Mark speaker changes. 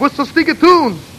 Speaker 1: vuestros tune?